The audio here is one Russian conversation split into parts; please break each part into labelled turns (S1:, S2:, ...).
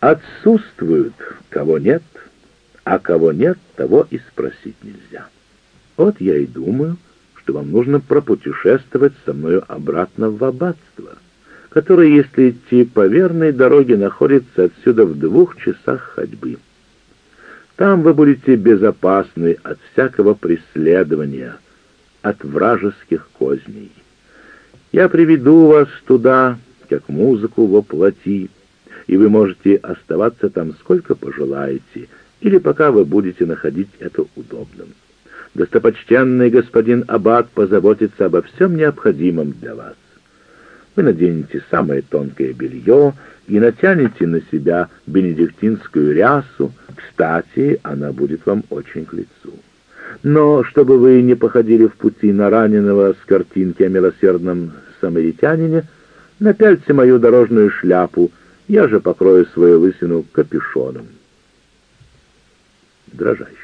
S1: Отсутствуют, кого нет, а кого нет, того и спросить нельзя. Вот я и думаю, что вам нужно пропутешествовать со мною обратно в аббатство, которое, если идти по верной дороге, находится отсюда в двух часах ходьбы. Там вы будете безопасны от всякого преследования, от вражеских козней. Я приведу вас туда, как музыку воплоти, и вы можете оставаться там сколько пожелаете, или пока вы будете находить это удобным. Достопочтенный господин Аббат позаботится обо всем необходимом для вас. Вы наденете самое тонкое белье и натянете на себя бенедиктинскую рясу. Кстати, она будет вам очень к лицу. Но чтобы вы не походили в пути на раненого с картинки о милосердном самаритянине, напяльте мою дорожную шляпу, я же покрою свою лысину капюшоном. Дрожащий.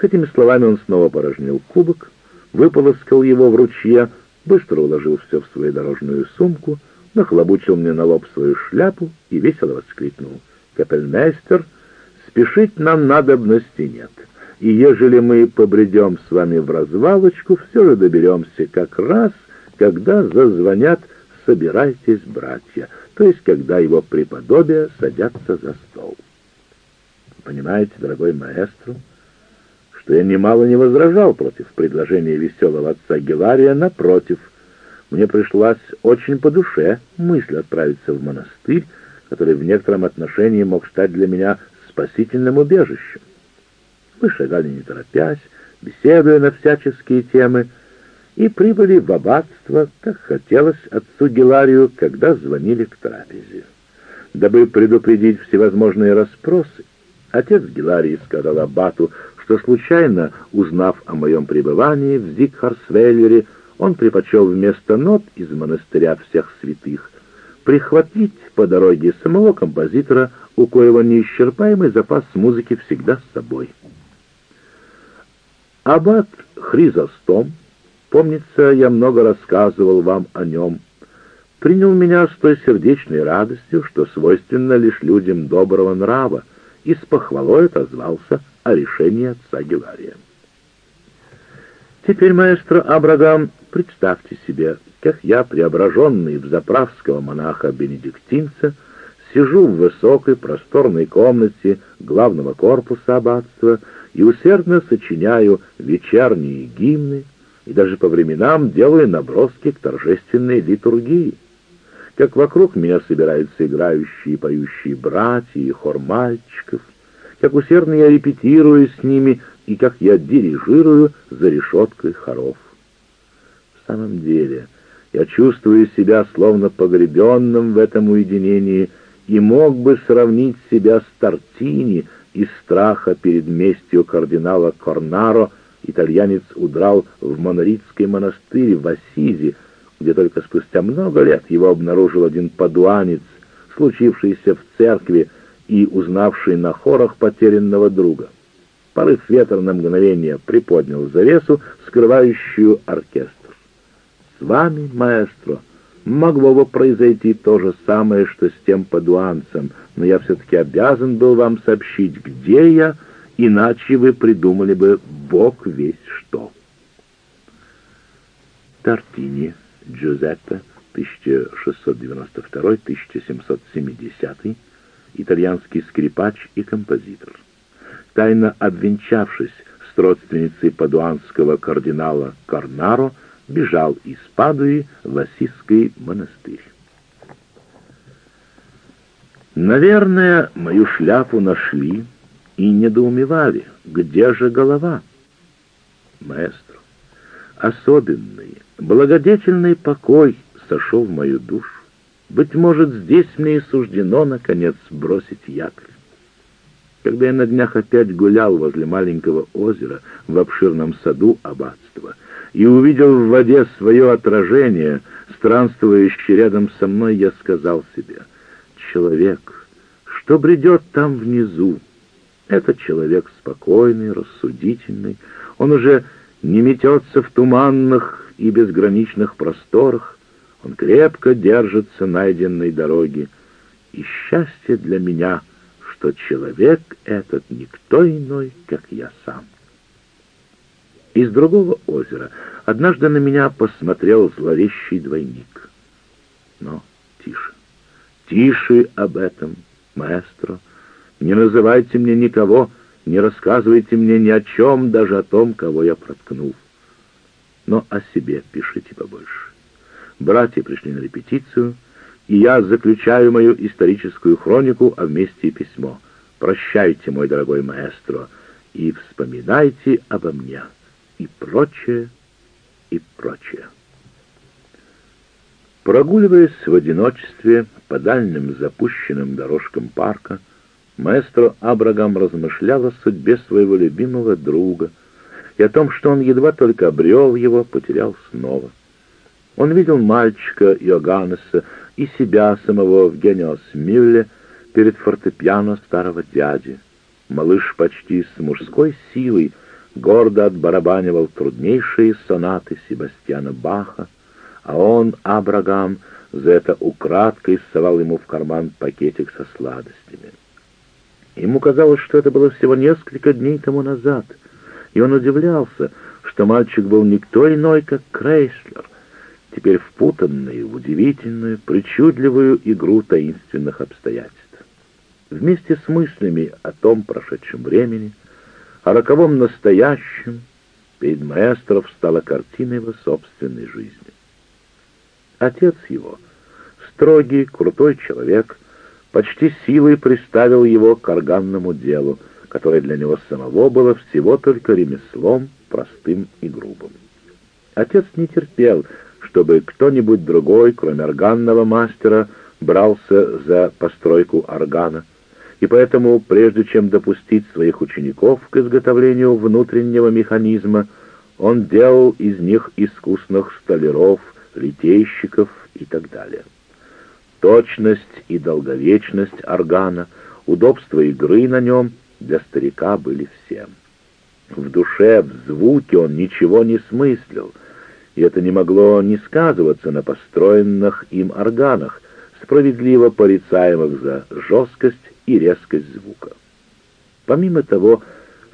S1: С этими словами он снова порожнил кубок, выполоскал его в ручье, быстро уложил все в свою дорожную сумку, нахлобучил мне на лоб свою шляпу и весело воскликнул. «Капельмейстер, спешить нам надобности нет, и ежели мы побредем с вами в развалочку, все же доберемся как раз, когда зазвонят «Собирайтесь, братья», то есть когда его преподобие садятся за стол. Понимаете, дорогой маэстро, что я немало не возражал против предложения веселого отца Гелария, напротив, мне пришлась очень по душе мысль отправиться в монастырь, который в некотором отношении мог стать для меня спасительным убежищем. Мы шагали не торопясь, беседуя на всяческие темы, и прибыли в аббатство, как хотелось отцу Геларию, когда звонили к трапезе. Дабы предупредить всевозможные расспросы, отец Геларий сказал аббату, что случайно, узнав о моем пребывании в Зигхарсвеллере, он предпочел вместо нот из монастыря всех святых прихватить по дороге самого композитора, у коего неисчерпаемый запас музыки всегда с собой. Аббат Хризостом, помнится, я много рассказывал вам о нем, принял меня с той сердечной радостью, что свойственно лишь людям доброго нрава, и с похвалой отозвался о решении отца Гелария. Теперь, маэстро Абрагам, представьте себе, как я, преображенный в заправского монаха-бенедиктинца, сижу в высокой просторной комнате главного корпуса аббатства и усердно сочиняю вечерние гимны и даже по временам делаю наброски к торжественной литургии. Как вокруг меня собираются играющие и поющие братья и хор мальчиков, как усердно я репетирую с ними и как я дирижирую за решеткой хоров. В самом деле, я чувствую себя словно погребенным в этом уединении и мог бы сравнить себя с Тартини, из страха перед местью кардинала Корнаро итальянец удрал в Моноритский монастырь в Ассизи, где только спустя много лет его обнаружил один падуанец, случившийся в церкви и узнавший на хорах потерянного друга. Порыв ветра на мгновение приподнял завесу, скрывающую оркестр. «С вами, маэстро!» Могло бы произойти то же самое, что с тем падуанцем, но я все-таки обязан был вам сообщить, где я, иначе вы придумали бы бог весь что. Тартини Джузеппе, 1692-1770, итальянский скрипач и композитор. Тайно обвенчавшись с родственницей падуанского кардинала Корнаро, бежал из Падуи в Ассизский монастырь. Наверное, мою шляпу нашли и недоумевали, где же голова. Маэстро, особенный, благодетельный покой сошел в мою душу. Быть может, здесь мне и суждено, наконец, бросить якорь. Когда я на днях опять гулял возле маленького озера в обширном саду аббатства и увидел в воде свое отражение, странствующее рядом со мной, я сказал себе, «Человек, что бредет там внизу, этот человек спокойный, рассудительный, он уже не метется в туманных и безграничных просторах, он крепко держится найденной дороги, и счастье для меня, что человек этот никто иной, как я сам. Из другого озера однажды на меня посмотрел зловещий двойник. Но тише, тише об этом, маэстро. Не называйте мне никого, не рассказывайте мне ни о чем, даже о том, кого я проткнул. Но о себе пишите побольше. Братья пришли на репетицию, и я заключаю мою историческую хронику, а вместе и письмо. Прощайте, мой дорогой маэстро, и вспоминайте обо мне, и прочее, и прочее. Прогуливаясь в одиночестве по дальним запущенным дорожкам парка, маэстро Абрагам размышлял о судьбе своего любимого друга и о том, что он едва только обрел его, потерял снова. Он видел мальчика Иоганнеса и себя самого в Гениос Мюлле перед фортепиано старого дяди. Малыш почти с мужской силой гордо отбарабанивал труднейшие сонаты Себастьяна Баха, а он, Абрагам, за это украдкой совал ему в карман пакетик со сладостями. Ему казалось, что это было всего несколько дней тому назад, и он удивлялся, что мальчик был никто иной, как Крейслер, теперь впутанный в удивительную, причудливую игру таинственных обстоятельств. Вместе с мыслями о том прошедшем времени, о роковом настоящем, перед маэстро встала картина его собственной жизни. Отец его, строгий, крутой человек, почти силой приставил его к органному делу, которое для него самого было всего только ремеслом, простым и грубым. Отец не терпел, чтобы кто-нибудь другой, кроме органного мастера, брался за постройку органа, и поэтому, прежде чем допустить своих учеников к изготовлению внутреннего механизма, он делал из них искусных столяров, литейщиков и так далее. Точность и долговечность органа, удобство игры на нем для старика были всем. В душе, в звуке он ничего не смыслил, и это не могло не сказываться на построенных им органах, справедливо порицаемых за жесткость и резкость звука. Помимо того,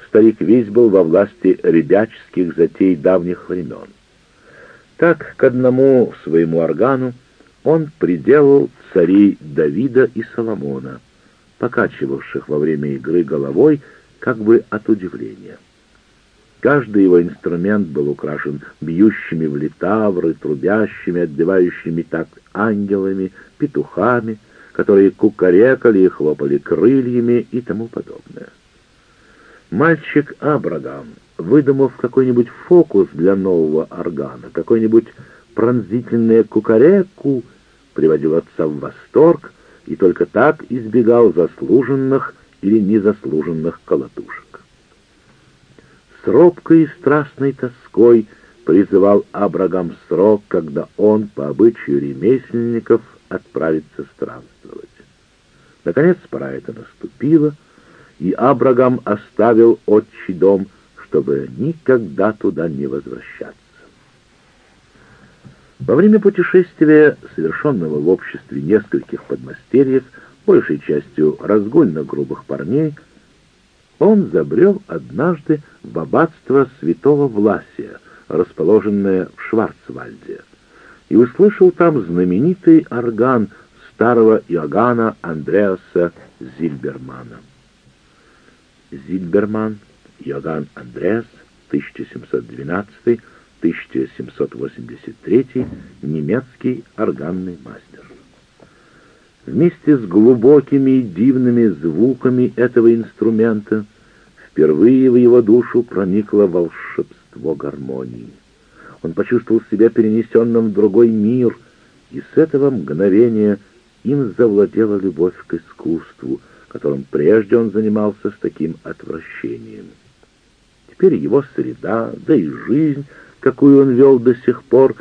S1: старик весь был во власти ребяческих затей давних времен. Так к одному своему органу он приделал царей Давида и Соломона, покачивавших во время игры головой как бы от удивления. Каждый его инструмент был украшен бьющими в литавры, трубящими, отбивающими такт ангелами, петухами, которые кукарекали и хлопали крыльями и тому подобное. Мальчик Абрагам выдумав какой-нибудь фокус для нового органа, какой-нибудь пронзительное кукареку, приводил отца в восторг и только так избегал заслуженных или незаслуженных колотушек. С робкой и страстной тоской призывал Абрагам срок, когда он, по обычаю ремесленников, отправится странствовать. Наконец пора это наступила, и Абрагам оставил отчий дом, чтобы никогда туда не возвращаться. Во время путешествия, совершенного в обществе нескольких подмастерьев, большей частью разгульно-грубых парней, он забрел однажды в аббатство святого Власия, расположенное в Шварцвальде, и услышал там знаменитый орган старого Иоганна Андреаса Зильбермана. Зильберман Йоганн Андреас, 1712-1783, немецкий органный мастер. Вместе с глубокими и дивными звуками этого инструмента впервые в его душу проникло волшебство гармонии. Он почувствовал себя перенесенным в другой мир, и с этого мгновения им завладела любовь к искусству, которым прежде он занимался с таким отвращением. Теперь его среда, да и жизнь, какую он вел до сих пор,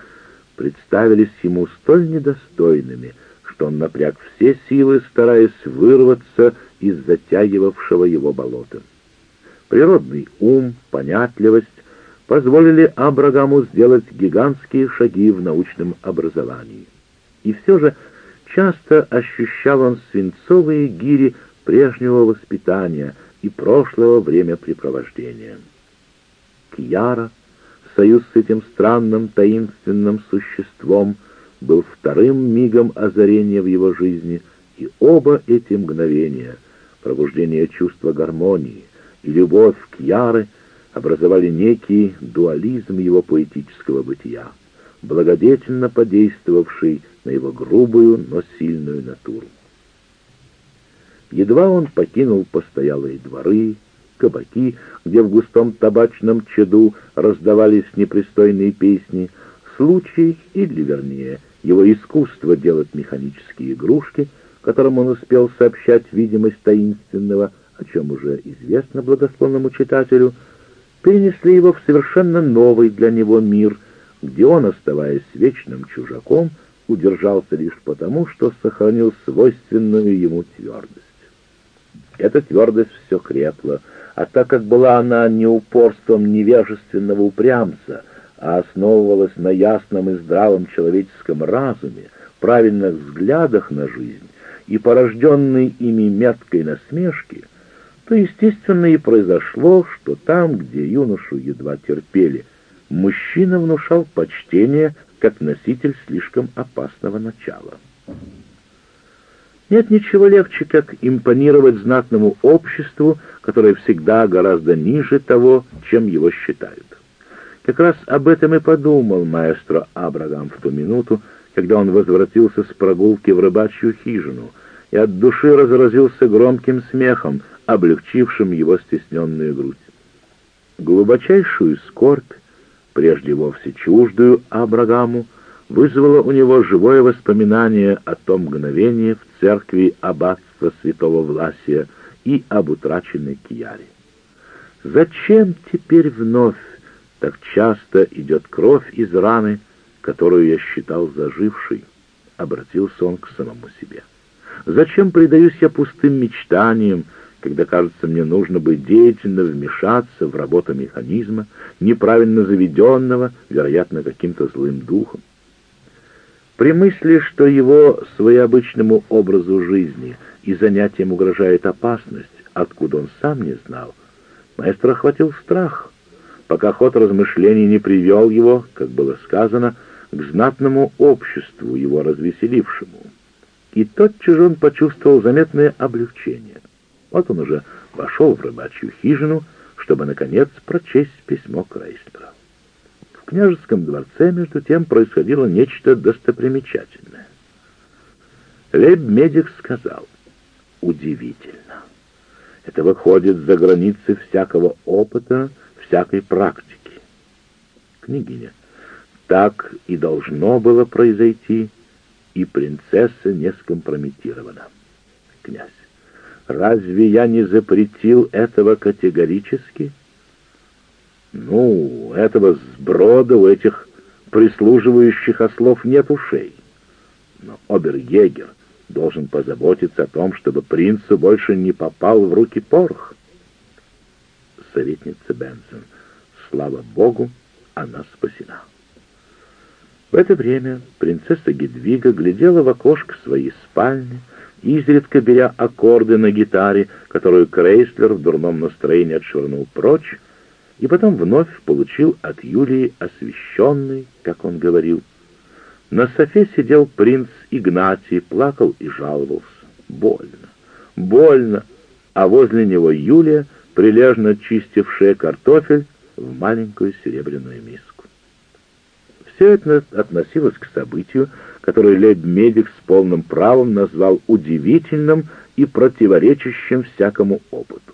S1: представились ему столь недостойными, что он напряг все силы, стараясь вырваться из затягивавшего его болота. Природный ум, понятливость позволили Абрагаму сделать гигантские шаги в научном образовании. И все же часто ощущал он свинцовые гири прежнего воспитания и прошлого времяпрепровождения. Кьяра, союз с этим странным таинственным существом, был вторым мигом озарения в его жизни, и оба эти мгновения, пробуждение чувства гармонии и любовь к Яры, образовали некий дуализм его поэтического бытия, благодетельно подействовавший на его грубую, но сильную натуру. Едва он покинул постоялые дворы, кабаки, где в густом табачном чаду раздавались непристойные песни, случай, или, вернее, его искусство делать механические игрушки, которым он успел сообщать видимость таинственного, о чем уже известно благосклонному читателю, перенесли его в совершенно новый для него мир, где он, оставаясь вечным чужаком, удержался лишь потому, что сохранил свойственную ему твердость. Эта твердость все крепла, а так как была она не упорством невежественного упрямца, а основывалась на ясном и здравом человеческом разуме, правильных взглядах на жизнь и порожденной ими меткой насмешки, то, естественно, и произошло, что там, где юношу едва терпели, мужчина внушал почтение как носитель слишком опасного начала. Нет ничего легче, как импонировать знатному обществу, которое всегда гораздо ниже того, чем его считают. Как раз об этом и подумал маэстро Абрагам в ту минуту, когда он возвратился с прогулки в рыбачью хижину и от души разразился громким смехом, облегчившим его стесненную грудь. Глубочайшую скорбь, прежде вовсе чуждую Абрагаму, вызвало у него живое воспоминание о том мгновении в церкви аббатства святого Власия и об утраченной Кияре. Зачем теперь вновь так часто идет кровь из раны, которую я считал зажившей? Обратился он к самому себе. Зачем предаюсь я пустым мечтаниям, когда, кажется, мне нужно быть деятельно вмешаться в работу механизма, неправильно заведенного, вероятно, каким-то злым духом? При мысли, что его своеобычному образу жизни и занятиям угрожает опасность, откуда он сам не знал, маэстро охватил страх, пока ход размышлений не привел его, как было сказано, к знатному обществу, его развеселившему. И тотчас же он почувствовал заметное облегчение. Вот он уже вошел в рыбачью хижину, чтобы, наконец, прочесть письмо Крейслера княжеском дворце, между тем, происходило нечто достопримечательное. Лейб-медик сказал, «Удивительно. Это выходит за границы всякого опыта, всякой практики». Княгиня, так и должно было произойти, и принцесса не скомпрометирована. Князь, разве я не запретил этого категорически?» Ну, этого сброда у этих прислуживающих ослов нет ушей. Но обер-егер должен позаботиться о том, чтобы принцу больше не попал в руки порох. Советница Бенсон. Слава Богу, она спасена. В это время принцесса Гедвига глядела в окошко своей спальни, изредка беря аккорды на гитаре, которую Крейслер в дурном настроении отшвырнул прочь, и потом вновь получил от Юлии освященный, как он говорил. На софе сидел принц Игнатий, плакал и жаловался. Больно, больно, а возле него Юлия, прилежно чистившая картофель в маленькую серебряную миску. Все это относилось к событию, которое лейб-медик с полным правом назвал удивительным и противоречащим всякому опыту.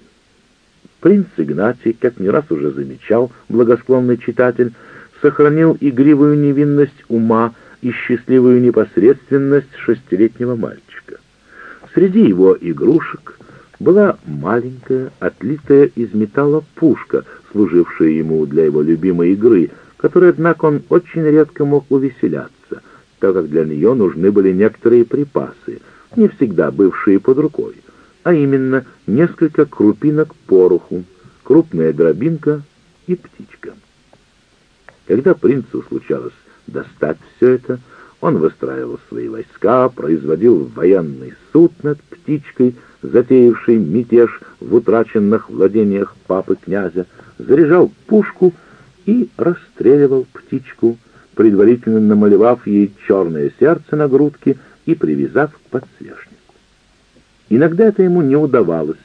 S1: Принц Игнатий, как не раз уже замечал благосклонный читатель, сохранил игривую невинность ума и счастливую непосредственность шестилетнего мальчика. Среди его игрушек была маленькая, отлитая из металла пушка, служившая ему для его любимой игры, которой, однако, он очень редко мог увеселяться, так как для нее нужны были некоторые припасы, не всегда бывшие под рукой а именно несколько крупинок пороху, крупная дробинка и птичка. Когда принцу случалось достать все это, Он выстраивал свои войска, производил военный суд над птичкой, затеявшей мятеж в утраченных владениях папы князя, заряжал пушку и расстреливал птичку, предварительно намалевав ей черное сердце на грудке и привязав к подсвечнику. Иногда это ему не удавалось,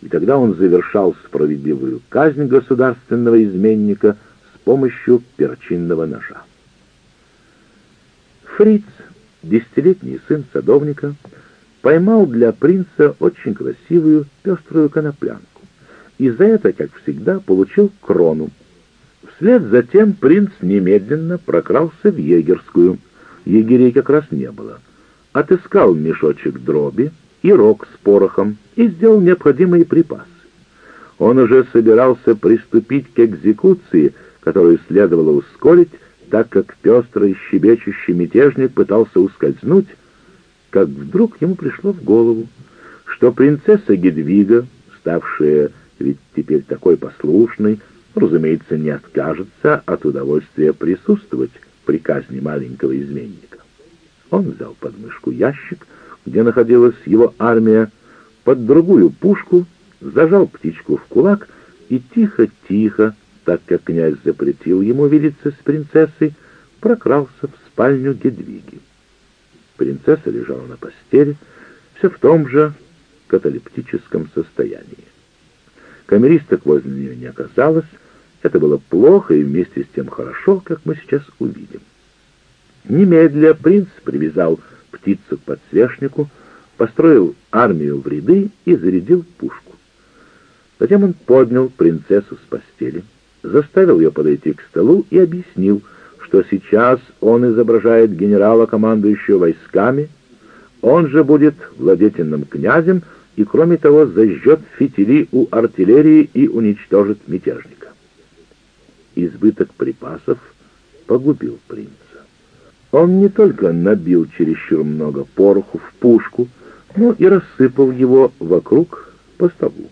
S1: и тогда он завершал справедливую казнь государственного изменника с помощью перочинного ножа. Фриц, десятилетний сын садовника, поймал для принца очень красивую пеструю коноплянку, и за это, как всегда, получил крону. Вслед за тем принц немедленно прокрался в егерскую. Егерей как раз не было. Отыскал мешочек дроби и рог с порохом и сделал необходимые припасы. Он уже собирался приступить к экзекуции, которую следовало ускорить, так как пестрый щебечущий мятежник пытался ускользнуть, как вдруг ему пришло в голову, что принцесса Гедвига, ставшая ведь теперь такой послушной, разумеется, не откажется от удовольствия присутствовать при казни маленького изменника. Он взял под мышку ящик, где находилась его армия, под другую пушку, зажал птичку в кулак и тихо-тихо, так как князь запретил ему видеться с принцессой, прокрался в спальню Гедвиги. Принцесса лежала на постели, все в том же каталептическом состоянии. Камеристок возле нее не оказалось, это было плохо и вместе с тем хорошо, как мы сейчас увидим. Немедля принц привязал птицу к подсвечнику, построил армию в ряды и зарядил пушку. Затем он поднял принцессу с постели, заставил ее подойти к столу и объяснил, что сейчас он изображает генерала, командующего войсками, он же будет владетельным князем и, кроме того, зажжет фитили у артиллерии и уничтожит мятежника. Избыток припасов погубил принца. Он не только набил чересчур много пороху в пушку, но и рассыпал его вокруг по столу.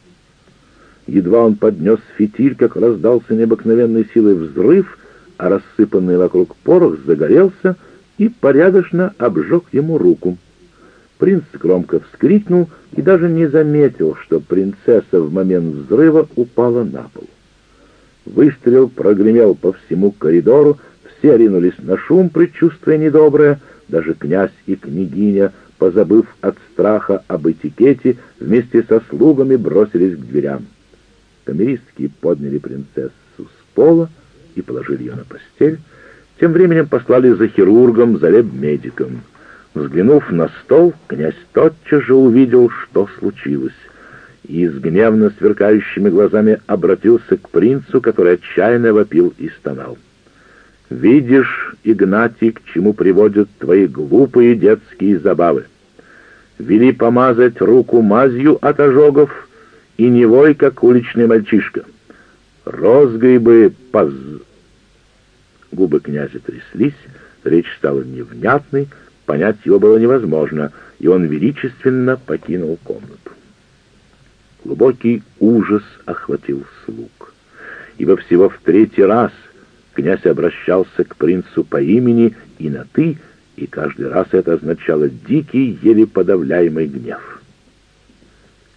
S1: Едва он поднес фитиль, как раздался необыкновенной силой взрыв, а рассыпанный вокруг порох загорелся и порядочно обжег ему руку. Принц громко вскрикнул и даже не заметил, что принцесса в момент взрыва упала на пол. Выстрел прогремел по всему коридору, все ринулись на шум, предчувствуя недоброе, даже князь и княгиня, позабыв от страха об этикете, вместе со слугами бросились к дверям. Камеристки подняли принцессу с пола и положили ее на постель, тем временем послали за хирургом, за леб-медиком. Взглянув на стол, князь тотчас же увидел, что случилось, и с гневно сверкающими глазами обратился к принцу, который отчаянно вопил и стонал. Видишь, Игнатий, к чему приводят твои глупые детские забавы. Вели помазать руку мазью от ожогов и не вой, как уличный мальчишка. Розгой бы поз... Губы князя тряслись, речь стала невнятной, понять его было невозможно, и он величественно покинул комнату. Глубокий ужас охватил слуг, ибо всего в третий раз — Князь обращался к принцу по имени и на «ты», и каждый раз это означало дикий, еле подавляемый гнев.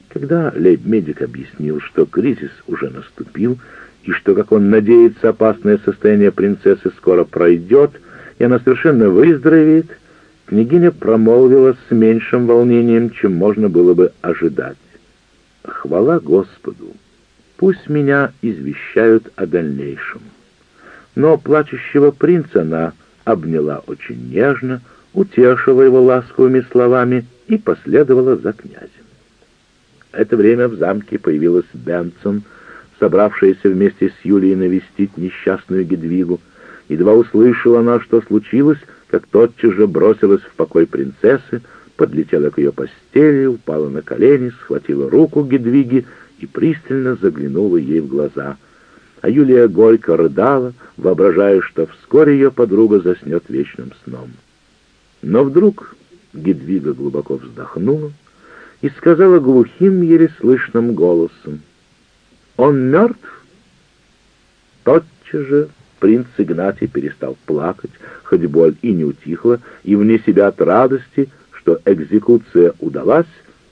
S1: Когда лейб-медик объяснил, что кризис уже наступил, и что, как он надеется, опасное состояние принцессы скоро пройдет, и она совершенно выздоровеет, княгиня промолвила с меньшим волнением, чем можно было бы ожидать. «Хвала Господу! Пусть меня извещают о дальнейшем» но плачущего принца она обняла очень нежно, утешила его ласковыми словами и последовала за князем. Это время в замке появилась Бенсон, собравшаяся вместе с Юлией навестить несчастную Гедвигу. Едва услышала она, что случилось, как тотчас же бросилась в покой принцессы, подлетела к ее постели, упала на колени, схватила руку Гедвиги и пристально заглянула ей в глаза — а Юлия горько рыдала, воображая, что вскоре ее подруга заснет вечным сном. Но вдруг Гедвига глубоко вздохнула и сказала глухим, еле слышным голосом, «Он мертв?» Тотчас же принц Игнатий перестал плакать, хоть боль и не утихла, и вне себя от радости, что экзекуция удалась,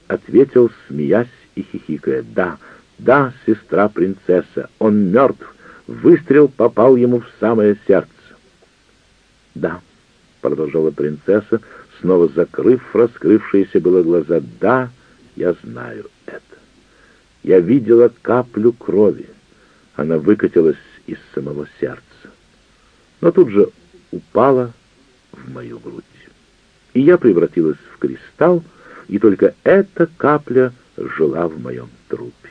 S1: ответил, смеясь и хихикая, «Да, да, сестра-принцесса, он мертв, выстрел попал ему в самое сердце». «Да», — продолжала принцесса, снова закрыв раскрывшиеся было глаза, «да, я знаю это. Я видела каплю крови. Она выкатилась из самого сердца, но тут же упала в мою грудь. И я превратилась в кристалл, и только эта капля жила в моем трупе.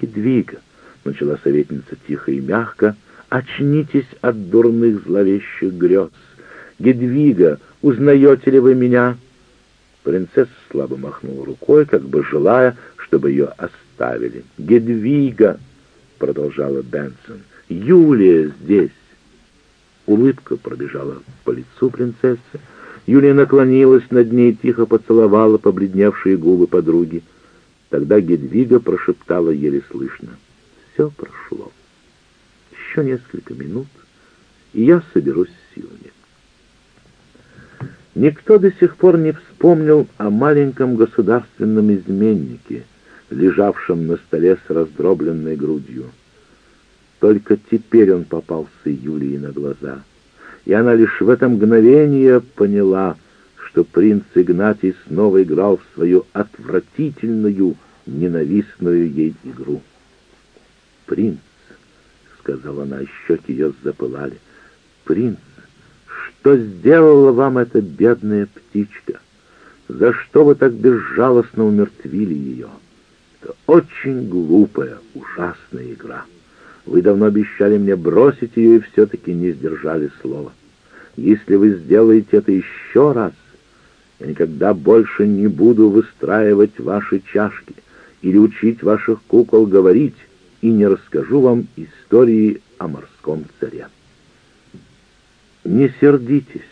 S1: «Кедвига», — начала советница тихо и мягко, — «очнитесь от дурных зловещих грез. Гедвига, узнаете ли вы меня?» Принцесса слабо махнула рукой, как бы желая, чтобы ее оставили. «Гедвига!» — продолжала Бенсон. «Юлия здесь!» Улыбка пробежала по лицу принцессы. Юлия наклонилась над ней, тихо поцеловала побледневшие губы подруги. Тогда Гедвига прошептала еле слышно. «Все прошло. Еще несколько минут, и я соберусь с силами». Никто до сих пор не вспомнил о маленьком государственном изменнике — лежавшем на столе с раздробленной грудью. Только теперь он попался Юлии на глаза, и она лишь в это мгновение поняла, что принц Игнатий снова играл в свою отвратительную, ненавистную ей игру. «Принц», — сказала она, щеки ее запылали, — «принц, что сделала вам эта бедная птичка? За что вы так безжалостно умертвили ее?» Это очень глупая, ужасная игра. Вы давно обещали мне бросить ее и все-таки не сдержали слова. Если вы сделаете это еще раз, я никогда больше не буду выстраивать ваши чашки или учить ваших кукол говорить и не расскажу вам истории о морском царе. «Не сердитесь,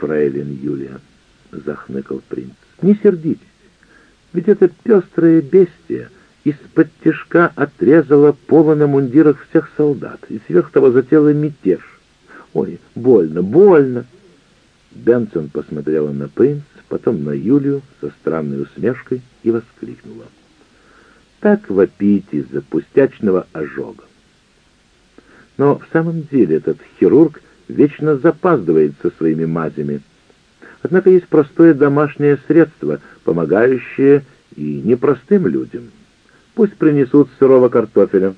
S1: фрейлин Юлия», — захныкал принц, — «не сердитесь. Ведь это пестрое бестие — из-под тяжка отрезала поло на мундирах всех солдат, и сверх того затела мятеж. Ой, больно, больно! Бенсон посмотрела на принц, потом на Юлию со странной усмешкой и воскликнула. Так вопить из-за пустячного ожога. Но в самом деле этот хирург вечно запаздывает со своими мазями. Однако есть простое домашнее средство, помогающее и непростым людям — Пусть принесут сырого картофеля.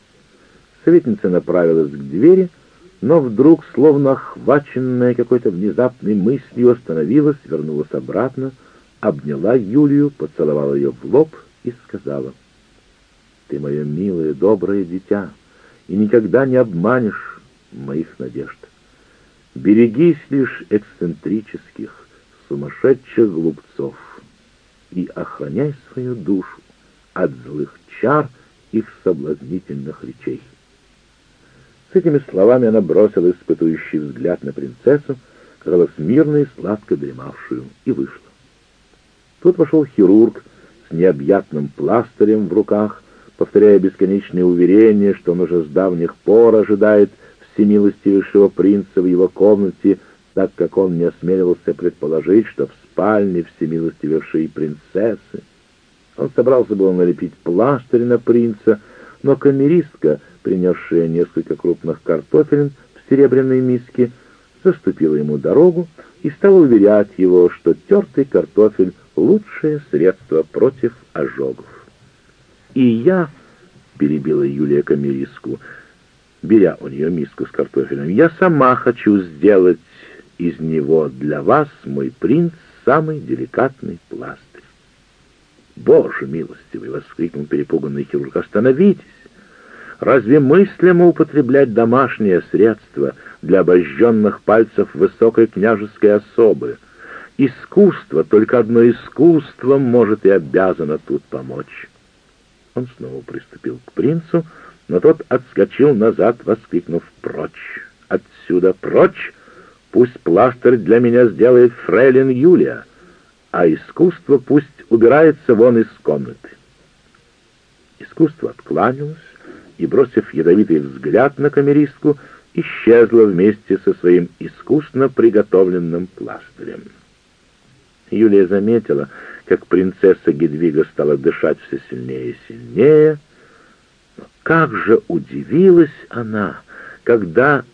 S1: Советница направилась к двери, но вдруг, словно охваченная какой-то внезапной мыслью, остановилась, вернулась обратно, обняла Юлию, поцеловала ее в лоб и сказала, «Ты мое милое, доброе дитя, и никогда не обманешь моих надежд. Берегись лишь эксцентрических, сумасшедших глупцов и охраняй свою душу от злых чар их соблазнительных речей. С этими словами она бросила испытующий взгляд на принцессу, казалось, мирно и сладко дремавшую, и вышла. Тут вошел хирург с необъятным пластырем в руках, повторяя бесконечные уверения, что он уже с давних пор ожидает всемилостивейшего принца в его комнате, так как он не осмеливался предположить, что в спальне всемилостивейшей принцессы он собрался было налепить пластырь на принца, но камеристка, принесшая несколько крупных картофелин в серебряной миске, заступила ему дорогу и стала уверять его, что тертый картофель — лучшее средство против ожогов. «И я», — перебила Юлия камеристку, беря у нее миску с картофелем, — «я сама хочу сделать из него для вас, мой принц, самый деликатный пласт». «Боже милостивый!» — воскликнул перепуганный хирург. «Остановитесь! Разве мыслимо употреблять домашнее средство для обожженных пальцев высокой княжеской особы? Искусство, только одно искусство может и обязано тут помочь». Он снова приступил к принцу, но тот отскочил назад, воскликнув «Прочь! Отсюда прочь! Пусть пластырь для меня сделает фрейлин Юлия!» а искусство пусть убирается вон из комнаты. Искусство откланялось и, бросив ядовитый взгляд на камеристку, исчезла вместе со своим искусно приготовленным пластырем. Юлия заметила, как принцесса Гедвига стала дышать все сильнее и сильнее. Но как же удивилась она, когда